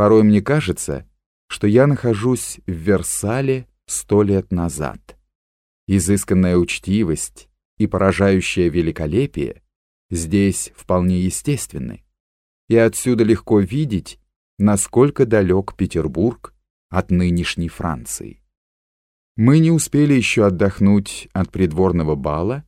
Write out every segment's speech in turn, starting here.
Порой мне кажется, что я нахожусь в Версале сто лет назад. Изысканная учтивость и поражающее великолепие здесь вполне естественны. И отсюда легко видеть, насколько далек Петербург от нынешней Франции. Мы не успели еще отдохнуть от придворного бала,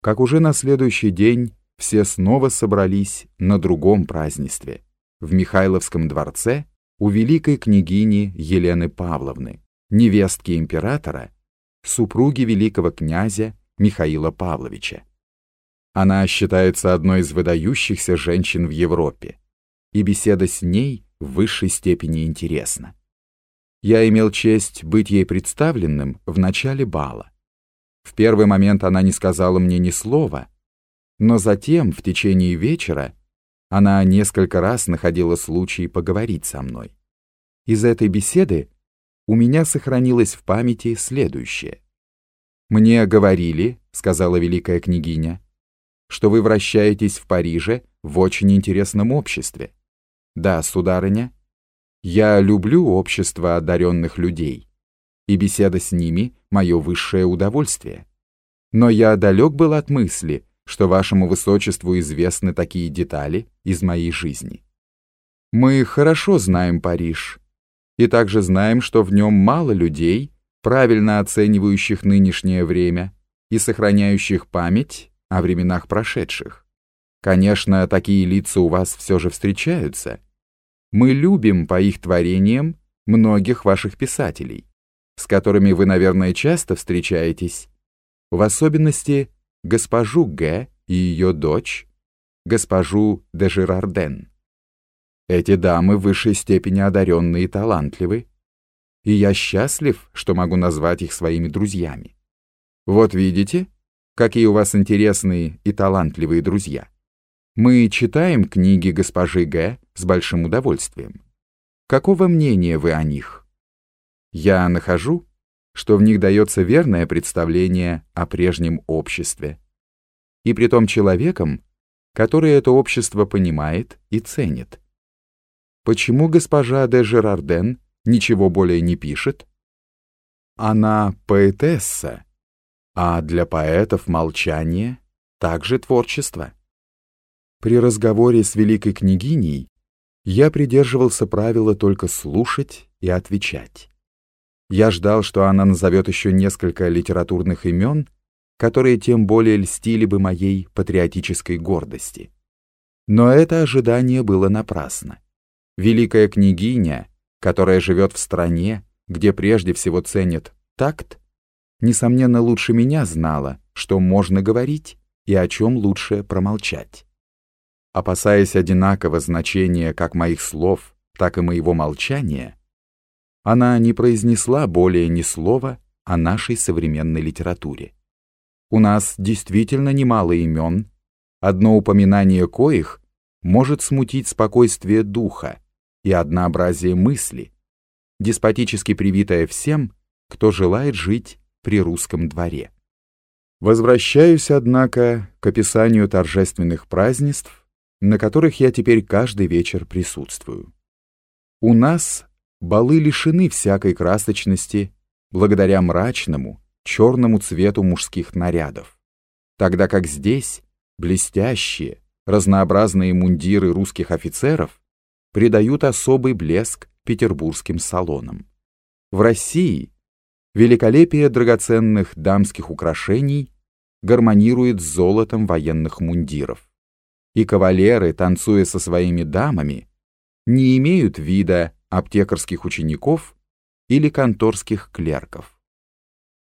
как уже на следующий день все снова собрались на другом празднестве, в Михайловском дворце у великой княгини Елены Павловны, невестки императора, супруги великого князя Михаила Павловича. Она считается одной из выдающихся женщин в Европе, и беседа с ней в высшей степени интересна. Я имел честь быть ей представленным в начале бала. В первый момент она не сказала мне ни слова, но затем, в течение вечера, она несколько раз находила случай поговорить со мной. Из этой беседы у меня сохранилось в памяти следующее. «Мне говорили, — сказала великая княгиня, — что вы вращаетесь в Париже в очень интересном обществе. Да, сударыня, я люблю общество одаренных людей, и беседа с ними — мое высшее удовольствие. Но я далек был от мысли, что вашему высочеству известны такие детали из моей жизни. Мы хорошо знаем Париж, и также знаем, что в нем мало людей, правильно оценивающих нынешнее время и сохраняющих память о временах прошедших. Конечно, такие лица у вас все же встречаются — мы любим по их творениям многих ваших писателей, с которыми вы, наверное, часто встречаетесь, в особенности госпожу Г. и ее дочь, госпожу де Жирарден. Эти дамы в высшей степени одаренные и талантливы, и я счастлив, что могу назвать их своими друзьями. Вот видите, какие у вас интересные и талантливые друзья. Мы читаем книги госпожи Г. с большим удовольствием. Какого мнения вы о них? Я нахожу, что в них дается верное представление о прежнем обществе. И при том человеком, который это общество понимает и ценит. Почему госпожа де Жерарден ничего более не пишет? Она поэтесса, а для поэтов молчание также творчество. При разговоре с великой княгиней я придерживался правила только слушать и отвечать. Я ждал, что она назовет еще несколько литературных имен, которые тем более льстили бы моей патриотической гордости. Но это ожидание было напрасно. Великая княгиня, которая живет в стране, где прежде всего ценят такт, несомненно, лучше меня знала, что можно говорить и о чем лучше промолчать опасаясь одинаково значения как моих слов, так и моего молчания, она не произнесла более ни слова о нашей современной литературе. У нас действительно немало имен, одно упоминание коих может смутить спокойствие духа и однообразие мысли, деспотически привитое всем, кто желает жить при русском дворе. Возвращаюсь, однако, к описанию торжественных празднеств, на которых я теперь каждый вечер присутствую. У нас балы лишены всякой красочности благодаря мрачному, черному цвету мужских нарядов, тогда как здесь блестящие, разнообразные мундиры русских офицеров придают особый блеск петербургским салонам. В России великолепие драгоценных дамских украшений гармонирует с золотом военных мундиров и кавалеры, танцуя со своими дамами, не имеют вида аптекарских учеников или конторских клерков.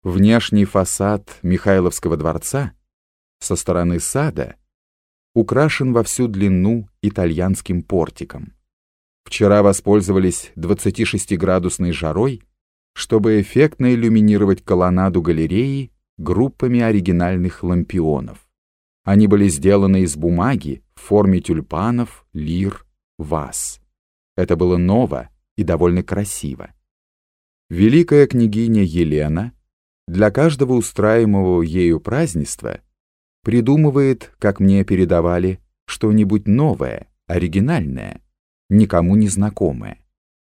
Внешний фасад Михайловского дворца со стороны сада украшен во всю длину итальянским портиком. Вчера воспользовались 26-градусной жарой, чтобы эффектно иллюминировать колоннаду галереи группами оригинальных лампионов. Они были сделаны из бумаги в форме тюльпанов, лир, ваз. Это было ново и довольно красиво. Великая княгиня Елена для каждого устраиваемого ею празднества придумывает, как мне передавали, что-нибудь новое, оригинальное, никому не знакомое.